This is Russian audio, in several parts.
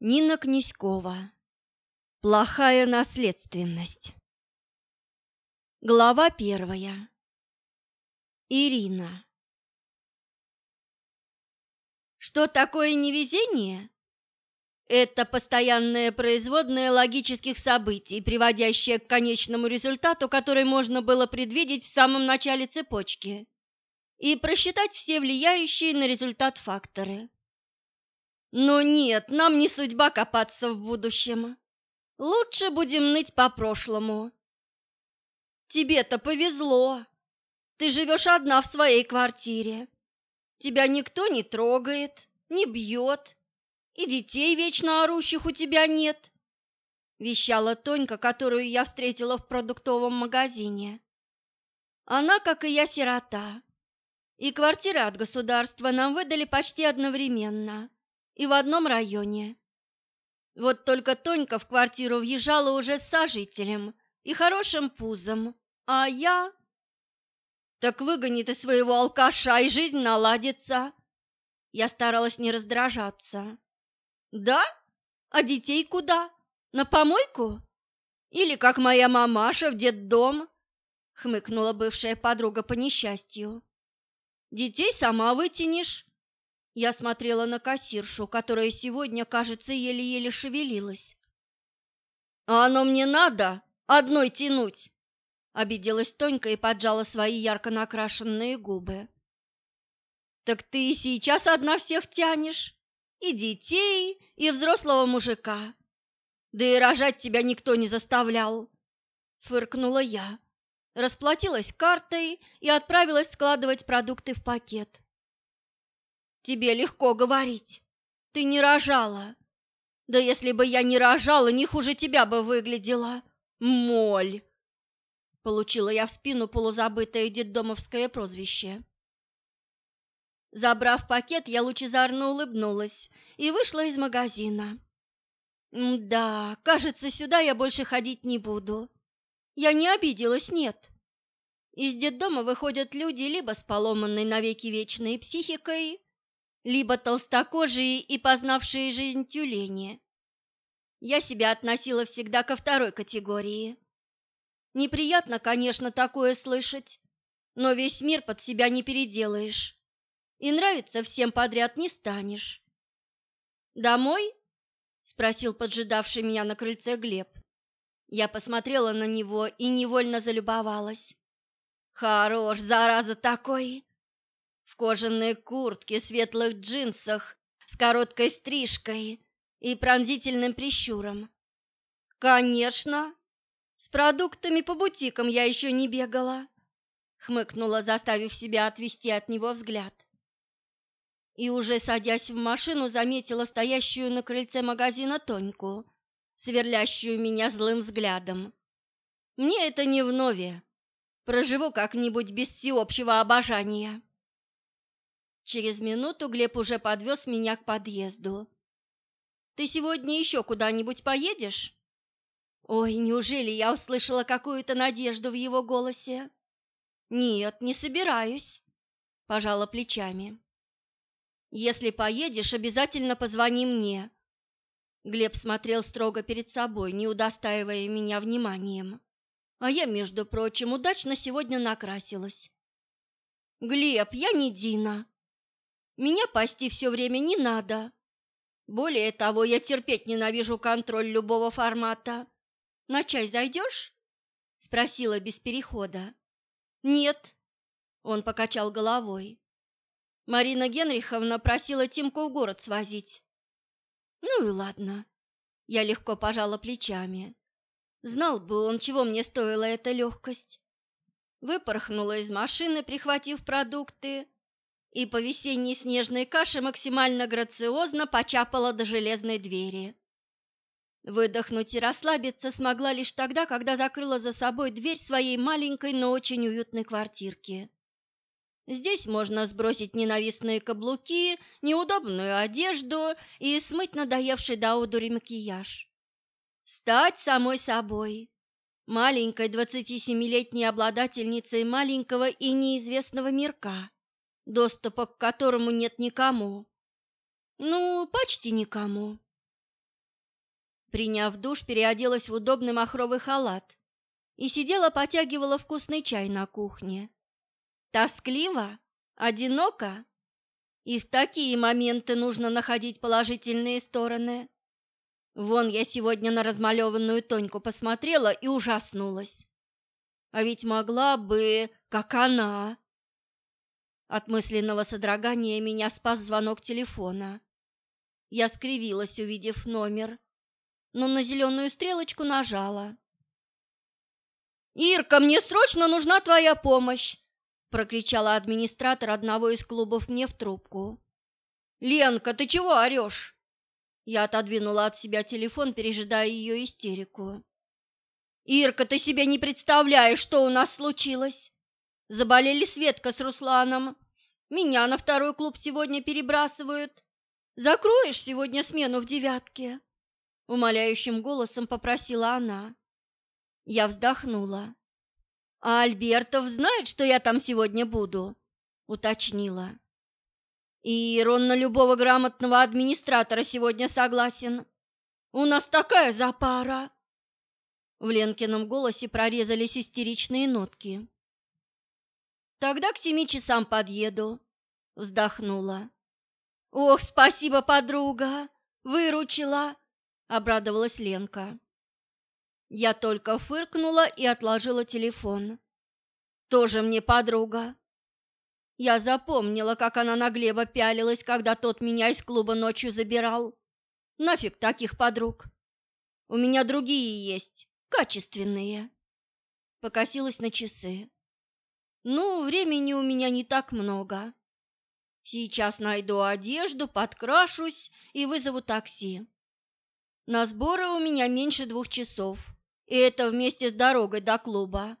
Нина Князькова. Плохая наследственность. Глава первая. Ирина. Что такое невезение? Это постоянное производное логических событий, приводящее к конечному результату, который можно было предвидеть в самом начале цепочки и просчитать все влияющие на результат факторы. Но нет, нам не судьба копаться в будущем. Лучше будем ныть по прошлому. Тебе-то повезло. Ты живешь одна в своей квартире. Тебя никто не трогает, не бьет, и детей вечно орущих у тебя нет. Вещала Тонька, которую я встретила в продуктовом магазине. Она, как и я, сирота. И квартиры от государства нам выдали почти одновременно и в одном районе. Вот только Тонька в квартиру въезжала уже с сожителем и хорошим пузом, а я... Так выгони ты своего алкаша, и жизнь наладится. Я старалась не раздражаться. Да? А детей куда? На помойку? Или, как моя мамаша, в детдом? Хмыкнула бывшая подруга по несчастью. Детей сама вытянешь, я смотрела на кассиршу, которая сегодня, кажется, еле-еле шевелилась. «А оно мне надо одной тянуть!» Обиделась Тонька и поджала свои ярко накрашенные губы. «Так ты и сейчас одна всех тянешь, и детей, и взрослого мужика. Да и рожать тебя никто не заставлял!» Фыркнула я, расплатилась картой и отправилась складывать продукты в пакет. Тебе легко говорить. Ты не рожала. Да если бы я не рожала, не хуже тебя бы выглядела. Моль. Получила я в спину полузабытое детдомовское прозвище. Забрав пакет, я лучезарно улыбнулась и вышла из магазина. Да, кажется, сюда я больше ходить не буду. Я не обиделась, нет. Из детдома выходят люди либо с поломанной навеки вечной психикой, либо толстокожие и познавшие жизнь тюлени. Я себя относила всегда ко второй категории. Неприятно, конечно, такое слышать, но весь мир под себя не переделаешь, и нравится всем подряд не станешь. «Домой?» – спросил поджидавший меня на крыльце Глеб. Я посмотрела на него и невольно залюбовалась. «Хорош, зараза такой!» Кожаной куртке, светлых джинсах, с короткой стрижкой и пронзительным прищуром. «Конечно! С продуктами по бутикам я еще не бегала», — хмыкнула, заставив себя отвести от него взгляд. И уже садясь в машину, заметила стоящую на крыльце магазина Тоньку, сверлящую меня злым взглядом. «Мне это не вновь. Проживу как-нибудь без всеобщего обожания». Через минуту Глеб уже подвез меня к подъезду. «Ты сегодня еще куда-нибудь поедешь?» Ой, неужели я услышала какую-то надежду в его голосе? «Нет, не собираюсь», – пожала плечами. «Если поедешь, обязательно позвони мне». Глеб смотрел строго перед собой, не удостаивая меня вниманием. А я, между прочим, удачно сегодня накрасилась. «Глеб, я не Дина», меня пасти все время не надо. Более того, я терпеть ненавижу контроль любого формата. На чай зайдешь? Спросила без перехода. Нет, он покачал головой. Марина Генриховна просила Тимку в город свозить. Ну и ладно. Я легко пожала плечами. Знал бы он, чего мне стоила эта легкость. Выпорхнула из машины, прихватив продукты, и по весенней снежной каше максимально грациозно почапала до железной двери. Выдохнуть и расслабиться смогла лишь тогда, когда закрыла за собой дверь своей маленькой, но очень уютной квартирки. Здесь можно сбросить ненавистные каблуки, неудобную одежду и смыть надоевший до одури макияж. Стать самой собой, маленькой 27-летней обладательницей маленького и неизвестного мирка доступа к которому нет никому. Ну, почти никому. Приняв душ, переоделась в удобный махровый халат и сидела, потягивала вкусный чай на кухне. Тоскливо? Одиноко? И в такие моменты нужно находить положительные стороны. Вон я сегодня на размалеванную Тоньку посмотрела и ужаснулась. А ведь могла бы, как она. От мысленного содрогания меня спас звонок телефона. Я скривилась, увидев номер, но на зеленую стрелочку нажала. «Ирка, мне срочно нужна твоя помощь!» – прокричала администратор одного из клубов мне в трубку. «Ленка, ты чего орешь?» Я отодвинула от себя телефон, пережидая ее истерику. «Ирка, ты себе не представляешь, что у нас случилось!» Заболели Светка с Русланом. Меня на второй клуб сегодня перебрасывают. Закроешь сегодня смену в девятке?» Умоляющим голосом попросила она. Я вздохнула. «А Альбертов знает, что я там сегодня буду?» Уточнила. И Рон на любого грамотного администратора сегодня согласен. У нас такая запара. В Ленкином голосе прорезались истеричные нотки. Тогда к семи часам подъеду, вздохнула. Ох, спасибо, подруга, выручила, обрадовалась Ленка. Я только фыркнула и отложила телефон. Тоже мне подруга. Я запомнила, как она на Глеба пялилась, когда тот меня из клуба ночью забирал. Нафиг таких подруг. У меня другие есть, качественные. Покосилась на часы. Ну, времени у меня не так много. Сейчас найду одежду, подкрашусь и вызову такси. На сборы у меня меньше двух часов, и это вместе с дорогой до клуба.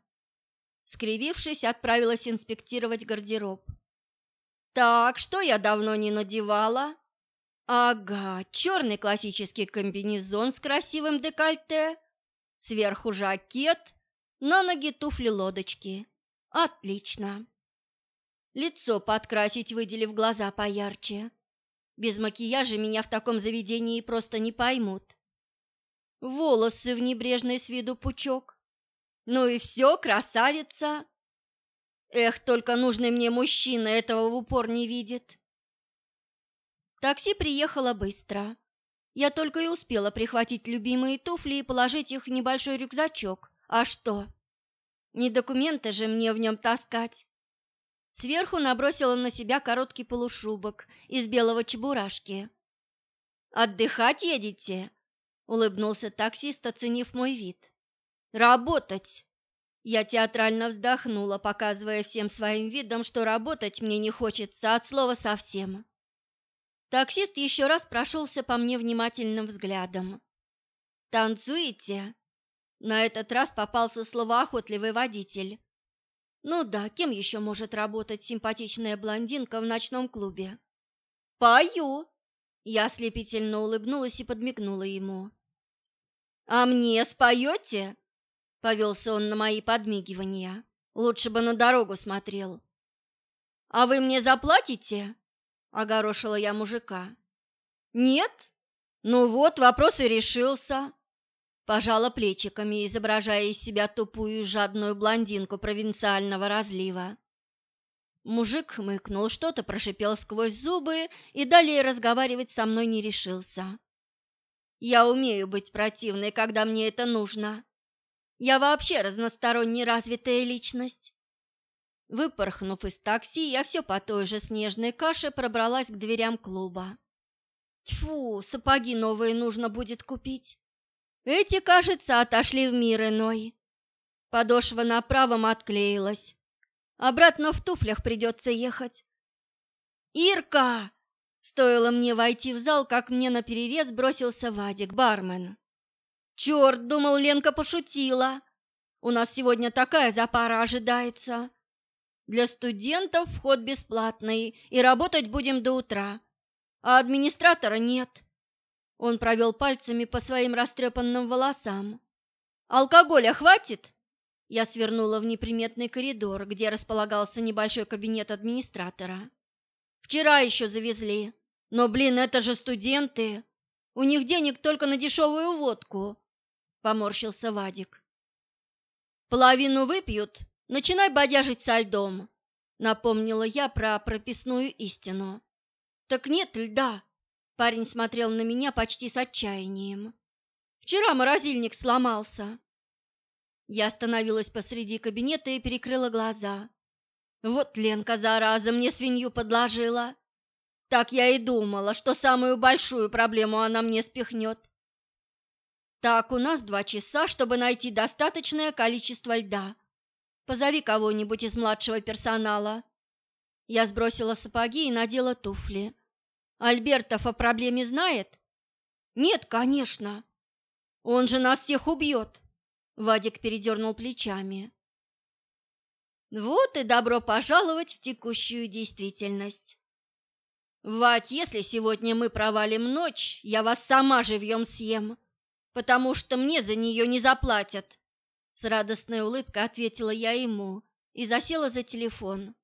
Скривившись, отправилась инспектировать гардероб. Так, что я давно не надевала? Ага, черный классический комбинезон с красивым декольте, сверху жакет, на ноги туфли-лодочки. Отлично. Лицо подкрасить, выделив глаза поярче. Без макияжа меня в таком заведении просто не поймут. Волосы в небрежный с виду пучок. Ну и все, красавица. Эх, только нужный мне мужчина этого в упор не видит. Такси приехало быстро. Я только и успела прихватить любимые туфли и положить их в небольшой рюкзачок. А что? Не документы же мне в нем таскать. Сверху набросила на себя короткий полушубок из белого чебурашки. «Отдыхать едете?» — улыбнулся таксист, оценив мой вид. Работать. Я театрально вздохнула, показывая всем своим видом, что работать мне не хочется от слова совсем. Таксист еще раз прошелся по мне внимательным взглядом. «Танцуете?» На этот раз попался словоохотливый водитель. Ну да, кем еще может работать симпатичная блондинка в ночном клубе? «Пою!» Я ослепительно улыбнулась и подмигнула ему. «А мне споете?» Повелся он на мои подмигивания. Лучше бы на дорогу смотрел. «А вы мне заплатите?» — огорошила я мужика. «Нет? Ну вот, вопрос и решился». Пожала плечиками, изображая из себя тупую жадную блондинку провинциального разлива. Мужик хмыкнул, что-то прошипел сквозь зубы и далее разговаривать со мной не решился. «Я умею быть противной, когда мне это нужно», я вообще разносторонне развитая личность. Выпорхнув из такси, я все по той же снежной каше пробралась к дверям клуба. Тьфу, сапоги новые нужно будет купить. Эти, кажется, отошли в мир иной. Подошва на правом отклеилась. Обратно в туфлях придется ехать. «Ирка!» Стоило мне войти в зал, как мне на перерез бросился Вадик, бармен. Черт, думал, Ленка пошутила. У нас сегодня такая запара ожидается. Для студентов вход бесплатный, и работать будем до утра. А администратора нет. Он провел пальцами по своим растрепанным волосам. Алкоголя хватит? Я свернула в неприметный коридор, где располагался небольшой кабинет администратора. Вчера еще завезли. Но, блин, это же студенты. У них денег только на дешевую водку, поморщился Вадик. Половину выпьют, начинай бодяжить со льдом, напомнила я про прописную истину. Так нет льда. Парень смотрел на меня почти с отчаянием. Вчера морозильник сломался. Я остановилась посреди кабинета и перекрыла глаза. Вот Ленка, зараза, мне свинью подложила. Так я и думала, что самую большую проблему она мне спихнет. Так, у нас два часа, чтобы найти достаточное количество льда. Позови кого-нибудь из младшего персонала. Я сбросила сапоги и надела туфли. Альбертов о проблеме знает? Нет, конечно. Он же нас всех убьет. Вадик передернул плечами. Вот и добро пожаловать в текущую действительность. Вать, если сегодня мы провалим ночь, я вас сама живьем съем, потому что мне за нее не заплатят. С радостной улыбкой ответила я ему и засела за телефон.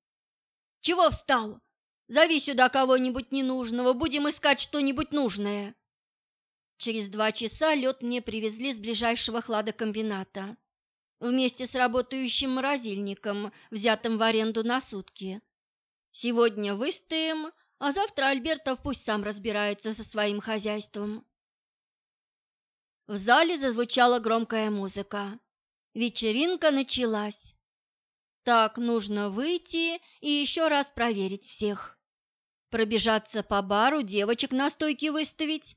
Чего встал? Зови сюда кого-нибудь ненужного, будем искать что-нибудь нужное. Через два часа лед мне привезли с ближайшего хладокомбината вместе с работающим морозильником, взятым в аренду на сутки. Сегодня выстоим, а завтра Альбертов пусть сам разбирается со своим хозяйством. В зале зазвучала громкая музыка. Вечеринка началась. Так, нужно выйти и еще раз проверить всех. Пробежаться по бару, девочек на стойке выставить.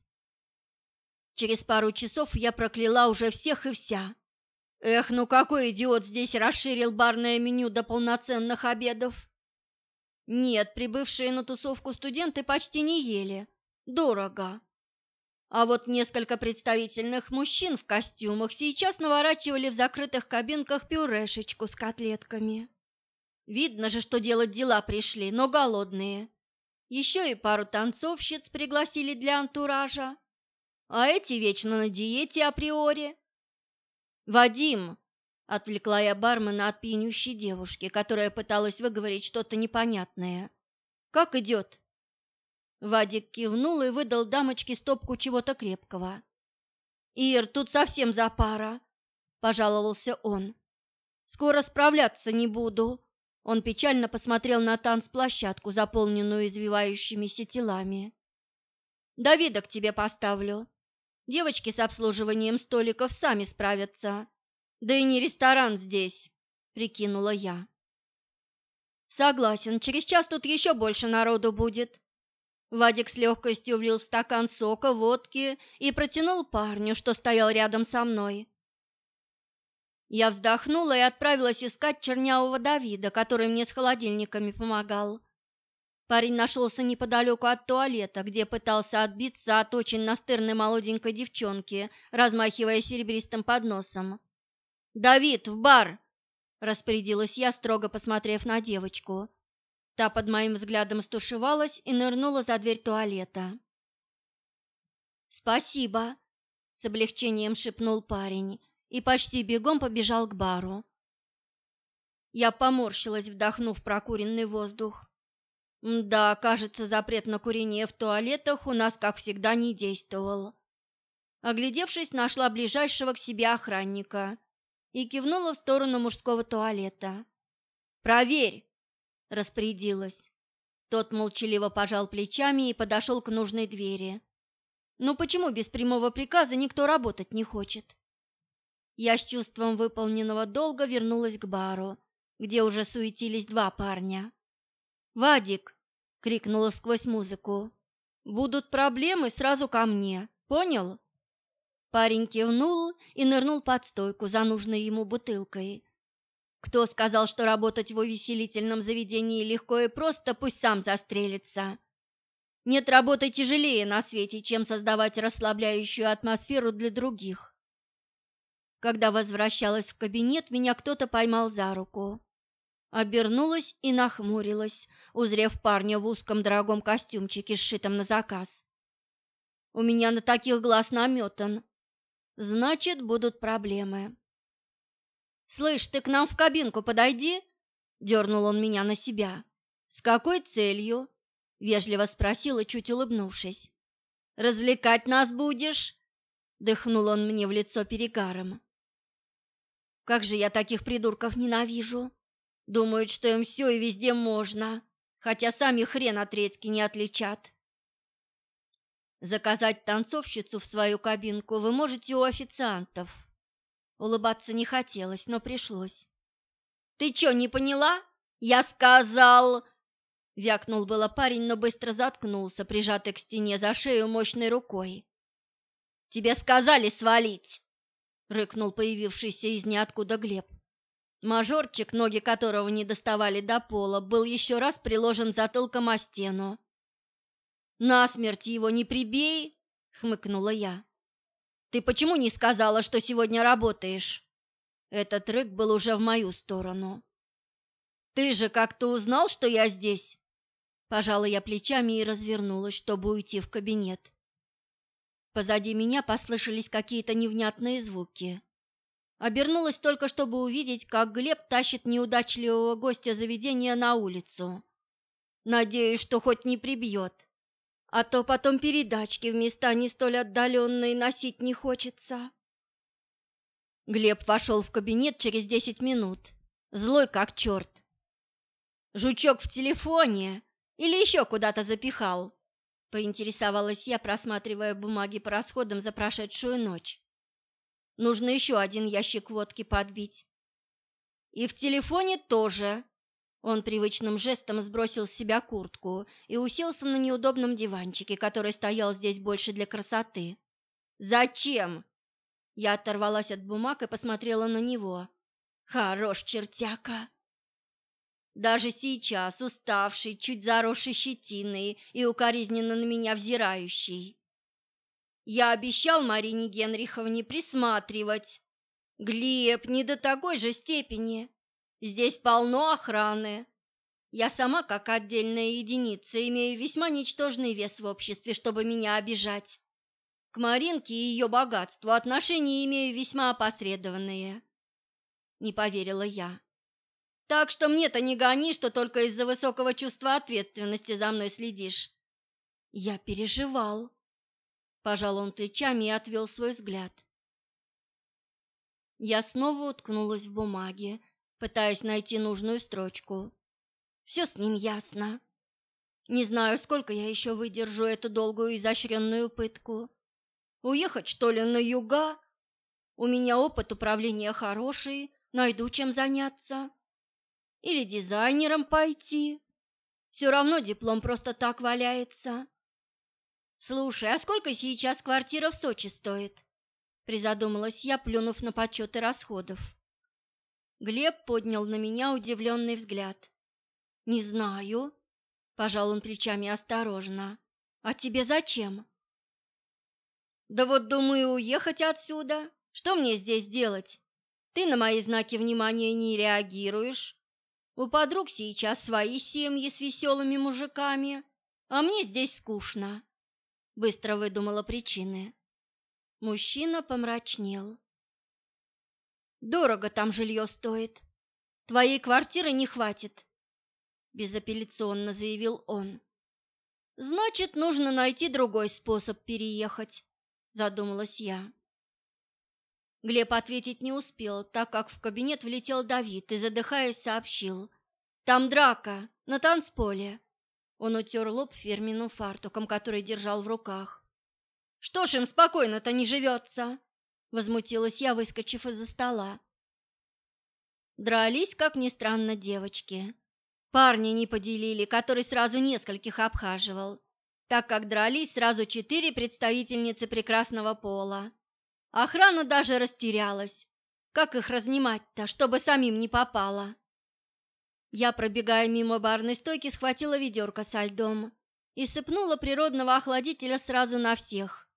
Через пару часов я прокляла уже всех и вся. Эх, ну какой идиот здесь расширил барное меню до полноценных обедов? Нет, прибывшие на тусовку студенты почти не ели. Дорого. А вот несколько представительных мужчин в костюмах сейчас наворачивали в закрытых кабинках пюрешечку с котлетками. Видно же, что делать дела пришли, но голодные. Еще и пару танцовщиц пригласили для антуража а эти вечно на диете априори. «Вадим!» – отвлекла я бармена от пьянющей девушки, которая пыталась выговорить что-то непонятное. «Как идет?» Вадик кивнул и выдал дамочке стопку чего-то крепкого. «Ир, тут совсем за пара», – пожаловался он. «Скоро справляться не буду». Он печально посмотрел на танцплощадку, заполненную извивающимися телами. «Давида к тебе поставлю. Девочки с обслуживанием столиков сами справятся. Да и не ресторан здесь, прикинула я. Согласен, через час тут еще больше народу будет. Вадик с легкостью влил в стакан сока, водки и протянул парню, что стоял рядом со мной. Я вздохнула и отправилась искать чернявого Давида, который мне с холодильниками помогал. Парень нашелся неподалеку от туалета, где пытался отбиться от очень настырной молоденькой девчонки, размахивая серебристым подносом. «Давид, в бар!» – распорядилась я, строго посмотрев на девочку. Та под моим взглядом стушевалась и нырнула за дверь туалета. «Спасибо!» – с облегчением шепнул парень и почти бегом побежал к бару. Я поморщилась, вдохнув прокуренный воздух. Да, кажется, запрет на курение в туалетах у нас, как всегда, не действовал. Оглядевшись, нашла ближайшего к себе охранника и кивнула в сторону мужского туалета. «Проверь!» – распорядилась. Тот молчаливо пожал плечами и подошел к нужной двери. «Ну почему без прямого приказа никто работать не хочет?» Я с чувством выполненного долга вернулась к бару, где уже суетились два парня. «Вадик!» — крикнула сквозь музыку. «Будут проблемы, сразу ко мне, понял?» Парень кивнул и нырнул под стойку за нужной ему бутылкой. Кто сказал, что работать в увеселительном заведении легко и просто, пусть сам застрелится. Нет работы тяжелее на свете, чем создавать расслабляющую атмосферу для других. Когда возвращалась в кабинет, меня кто-то поймал за руку. Обернулась и нахмурилась, узрев парня в узком дорогом костюмчике, сшитом на заказ. У меня на таких глаз наметан. Значит, будут проблемы. «Слышь, ты к нам в кабинку подойди!» — дернул он меня на себя. «С какой целью?» — вежливо спросила, чуть улыбнувшись. Развлекать нас будешь?» Дыхнул он мне в лицо перегаром. «Как же я таких придурков ненавижу! Думают, что им все и везде можно, хотя сами хрен от редьки не отличат. Заказать танцовщицу в свою кабинку вы можете у официантов. Улыбаться не хотелось, но пришлось. Ты что, не поняла? Я сказал, вякнул было парень, но быстро заткнулся, прижатый к стене за шею мощной рукой. Тебе сказали свалить, рыкнул появившийся из ниоткуда Глеб. Мажорчик, ноги которого не доставали до пола, был еще раз приложен затылком о стену. «Насмерть его не прибей!» — хмыкнула я. «Ты почему не сказала, что сегодня работаешь?» Этот рык был уже в мою сторону. «Ты же как-то узнал, что я здесь?» Пожала я плечами и развернулась, чтобы уйти в кабинет. Позади меня послышались какие-то невнятные звуки. Обернулась только, чтобы увидеть, как Глеб тащит неудачливого гостя заведения на улицу. Надеюсь, что хоть не прибьет. А то потом передачки в места не столь отдаленные носить не хочется. Глеб вошел в кабинет через десять минут, злой как черт. «Жучок в телефоне или еще куда-то запихал?» — поинтересовалась я, просматривая бумаги по расходам за прошедшую ночь. «Нужно еще один ящик водки подбить». «И в телефоне тоже», он привычным жестом сбросил с себя куртку и уселся на неудобном диванчике, который стоял здесь больше для красоты. «Зачем?» Я оторвалась от бумаг и посмотрела на него. «Хорош чертяка!» Даже сейчас, уставший, чуть заросший щетиной и укоризненно на меня взирающий. Я обещал Марине Генриховне присматривать. Глеб, не до такой же степени. Здесь полно охраны. Я сама, как отдельная единица, имею весьма ничтожный вес в обществе, чтобы меня обижать. К Маринке и ее богатству отношения имею весьма опосредованные. Не поверила я. Так что мне-то не гони, что только из-за высокого чувства ответственности за мной следишь. Я переживал. Пожал он плечами и отвел свой взгляд. Я снова уткнулась в бумаге, пытаясь найти нужную строчку. Все с ним ясно. Не знаю, сколько я еще выдержу эту долгую изощренную пытку. Уехать, что ли, на юга? У меня опыт управления хороший, найду чем заняться. Или дизайнером пойти. Все равно диплом просто так валяется. Слушай, а сколько сейчас квартира в Сочи стоит? Призадумалась я, плюнув на подсчеты расходов. Глеб поднял на меня удивленный взгляд. «Не знаю», – пожал он плечами осторожно. «А тебе зачем?» «Да вот думаю уехать отсюда. Что мне здесь делать? Ты на мои знаки внимания не реагируешь. У подруг сейчас свои семьи с веселыми мужиками, а мне здесь скучно». Быстро выдумала причины. Мужчина помрачнел. Дорого там жилье стоит. Твоей квартиры не хватит, безапелляционно заявил он. Значит, нужно найти другой способ переехать, задумалась я. Глеб ответить не успел, так как в кабинет влетел Давид и, задыхаясь, сообщил. «Там драка, на танцполе». Он утер лоб фирменным фартуком, который держал в руках. «Что ж им спокойно-то не живется?» Возмутилась я, выскочив из-за стола. Дрались, как ни странно, девочки. Парни не поделили, который сразу нескольких обхаживал, так как дрались сразу четыре представительницы прекрасного пола. Охрана даже растерялась. Как их разнимать-то, чтобы самим не попало? Я, пробегая мимо барной стойки, схватила ведерко со льдом и сыпнула природного охладителя сразу на всех.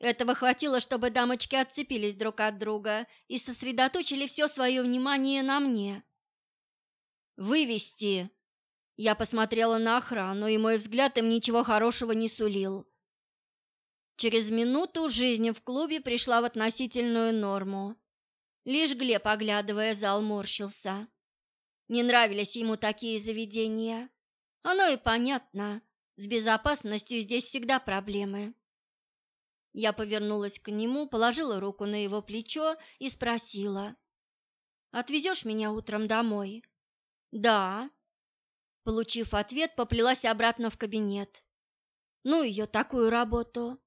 Этого хватило, чтобы дамочки отцепились друг от друга и сосредоточили все свое внимание на мне. «Вывести!» Я посмотрела на охрану, и мой взгляд им ничего хорошего не сулил. Через минуту жизнь в клубе пришла в относительную норму. Лишь Глеб, оглядывая зал, морщился. Не нравились ему такие заведения. Оно и понятно, с безопасностью здесь всегда проблемы. Я повернулась к нему, положила руку на его плечо и спросила. «Отвезешь меня утром домой?» «Да». Получив ответ, поплелась обратно в кабинет. Ну ее такую работу.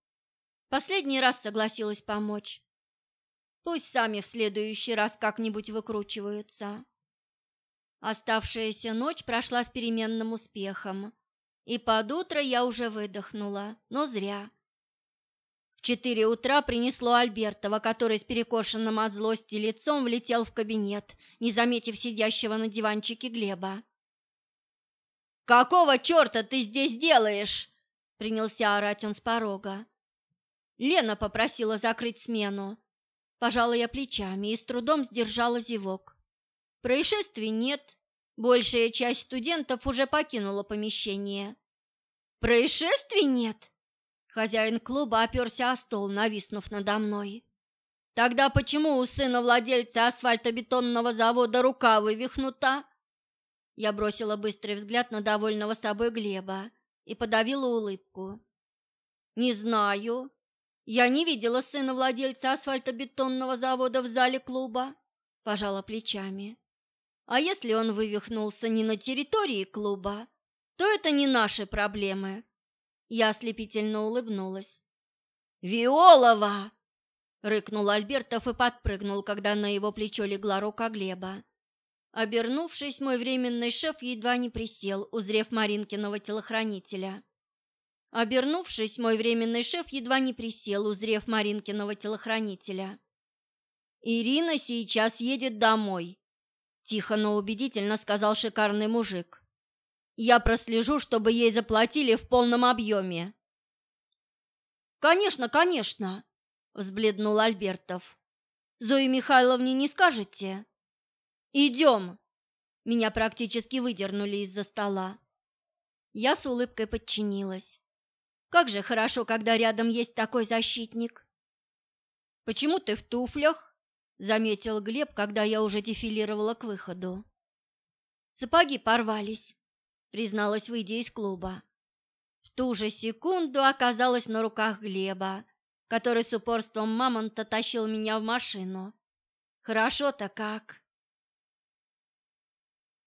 Последний раз согласилась помочь. Пусть сами в следующий раз как-нибудь выкручиваются. Оставшаяся ночь прошла с переменным успехом, и под утро я уже выдохнула, но зря четыре утра принесло Альбертова, который с перекошенным от злости лицом влетел в кабинет, не заметив сидящего на диванчике Глеба. «Какого черта ты здесь делаешь?» — принялся орать он с порога. Лена попросила закрыть смену. Пожала я плечами и с трудом сдержала зевок. Происшествий нет, большая часть студентов уже покинула помещение. «Происшествий нет?» Хозяин клуба оперся о стол, нависнув надо мной. Тогда почему у сына владельца асфальтобетонного завода рука вывихнута? Я бросила быстрый взгляд на довольного собой Глеба и подавила улыбку. Не знаю. Я не видела сына владельца асфальтобетонного завода в зале клуба, пожала плечами. А если он вывихнулся не на территории клуба, то это не наши проблемы. Я ослепительно улыбнулась. «Виолова!» — рыкнул Альбертов и подпрыгнул, когда на его плечо легла рука Глеба. Обернувшись, мой временный шеф едва не присел, узрев Маринкиного телохранителя. Обернувшись, мой временный шеф едва не присел, узрев Маринкиного телохранителя. «Ирина сейчас едет домой», — тихо, но убедительно сказал шикарный мужик. Я прослежу, чтобы ей заплатили в полном объеме. Конечно, конечно, взбледнул Альбертов. Зои Михайловне не скажете? Идем. Меня практически выдернули из-за стола. Я с улыбкой подчинилась. Как же хорошо, когда рядом есть такой защитник. Почему ты в туфлях? заметил Глеб, когда я уже дефилировала к выходу. Сапоги порвались, призналась, выйдя из клуба. В ту же секунду оказалась на руках Глеба, который с упорством мамонта тащил меня в машину. Хорошо-то как.